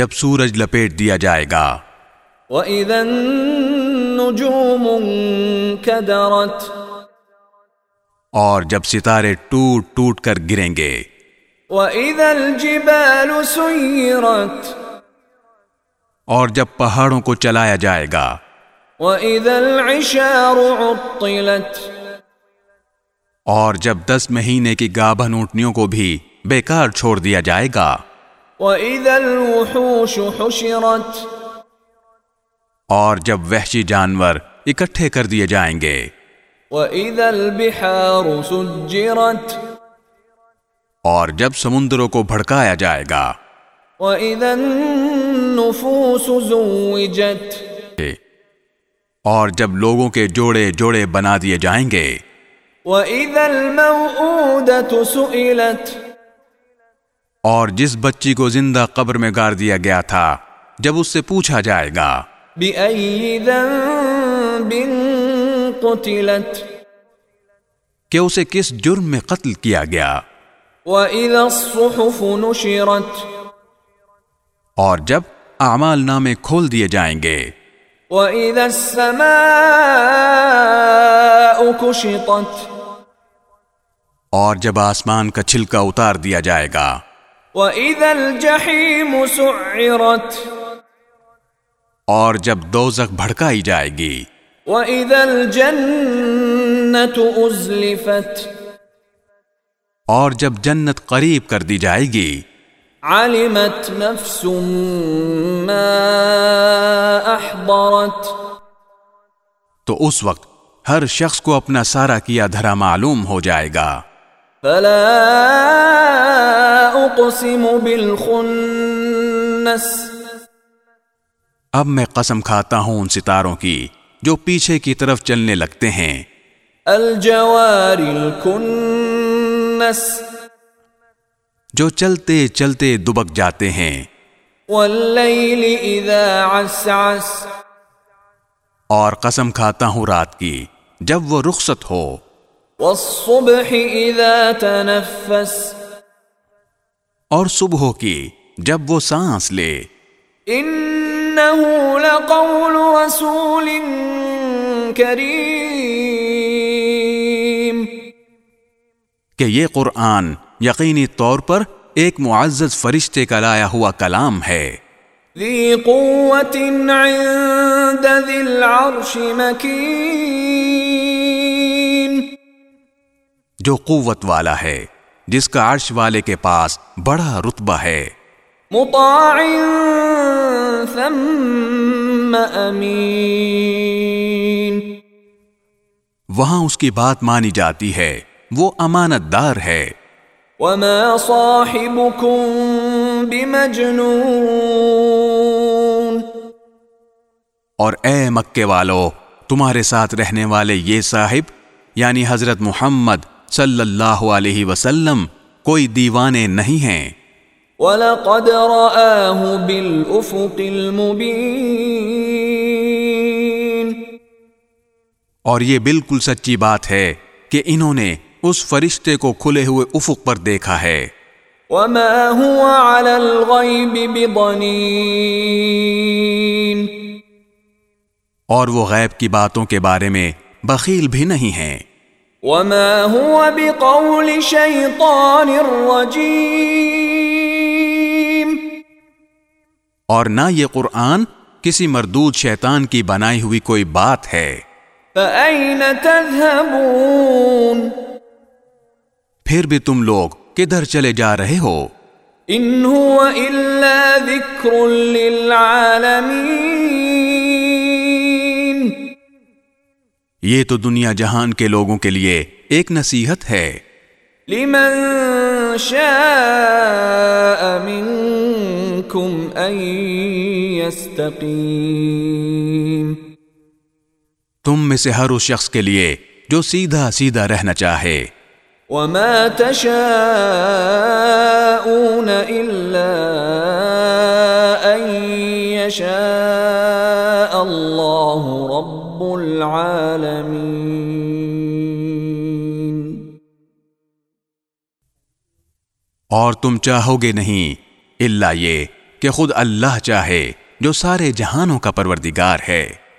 جب سورج لپیٹ دیا جائے گا۔ واذا النجوم انكدرت۔ اور جب ستارے ٹوٹ ٹوٹ کر گریں گے۔ واذا الجبال سيرت۔ اور جب پہاڑوں کو چلایا جائے گا۔ واذا العشار عطلت۔ اور جب دس مہینے کی گابھن اونٹنیوں کو بھی بیکار چھوڑ دیا جائے گا۔ واذا الوحوش حشرت اور جب وحشی جانور اکٹھے کر دیے جائیں گے۔ واذا البحار سجرت اور جب سمندروں کو بھڑکایا جائے گا۔ واذا النفوس زوجت اور جب لوگوں کے جوڑے جوڑے بنا دیے جائیں گے۔ واذا الموءودة سئلت اور جس بچی کو زندہ قبر میں گاڑ دیا گیا تھا جب اس سے پوچھا جائے گا۔ قتلت؟ کہ اسے کس جرم میں قتل کیا گیا۔ وإذا الصحف نشرت؟ اور جب اعمال نامے کھول دیے جائیں گے۔ وإذا السماء كشطت؟ اور جب آسمان کا چھلکا اتار دیا جائے گا۔ وإذا الجحيم سعرت اور جب دوزخ بھڑکائی جائے گی وإذا الجنة أزلفت اور جب جنت قریب کر دی جائے گی علمت نفس ما أحضرت تو اس وقت ہر شخص کو اپنا سارا کیا دھرا معلوم ہو جائے گا فلا أقسم بالخنس. اب میں قسم کھاتا ہوں ان ستاروں کی جو پیچھے کی طرف چلنے لگتے ہیں۔ الجوار الكنس. جو چلتے چلتے دبک جاتے ہیں۔ والليل إذا عسعس. اور قسم کھاتا ہوں رات کی جب وہ رخصت ہو۔ والصبح إذا تنفس. اور صبح کی جب وہ سانس لے۔ إنه لقول رسول كريم کہ یہ قرآن یقینی طور پر ایک معزز فرشتے کا لایا ہوا کلام ہے۔ ذي قوة عند ذي العرش مكين جو قوت والا ہے۔ جس کا عرش والے کے پاس بڑا رتبہ ہے۔ مطاع ثم أمين۔ وہاں اس کی بات مانی جاتی ہے۔ وہ امانت دار ہے۔ وما صاحبكم بمجنون۔ اور اے مکے والو تمہارے ساتھ رہنے والے یہ صاحب یعنی حضرت محمد صلی اللہ علیہ وسلم کوئی دیوانے نہیں ہیں۔ ولقد رآه بالأفق المبين۔ اور یہ بالکل سچی بات ہے کہ انہوں نے اس فرشتے کو کھلے ہوئے افق پر دیکھا ہے۔ وما هو على الغيب بضنين۔ اور وہ غیب کی باتوں کے بارے میں بخیل بھی نہیں ہیں۔ وما هو بقول شيطان رجيم۔ اور نہ یہ قرآن کسی مردود شیطان کی بنائی ہوئی کوئی بات ہے۔ فأين تذهبون؟ پھر بھی تم لوگ کدھر چلے جا رہے ہو؟ إن هو إلا ذكر للعالمين۔ یہ تو دنیا جہان کے لوگوں کے لیے ایک نصیحت ہے۔ لمن شاء منكم يستقيم تم میں سے ہر اس شخص کے لیے جو سیدھا سیدھا رہنا چاہے۔ وما تشاءون إلا أن يشاء العالمين اور تم چاہو گے نہیں الا یہ کہ خود اللہ چاہے جو سارے جہانوں کا پروردگار ہے۔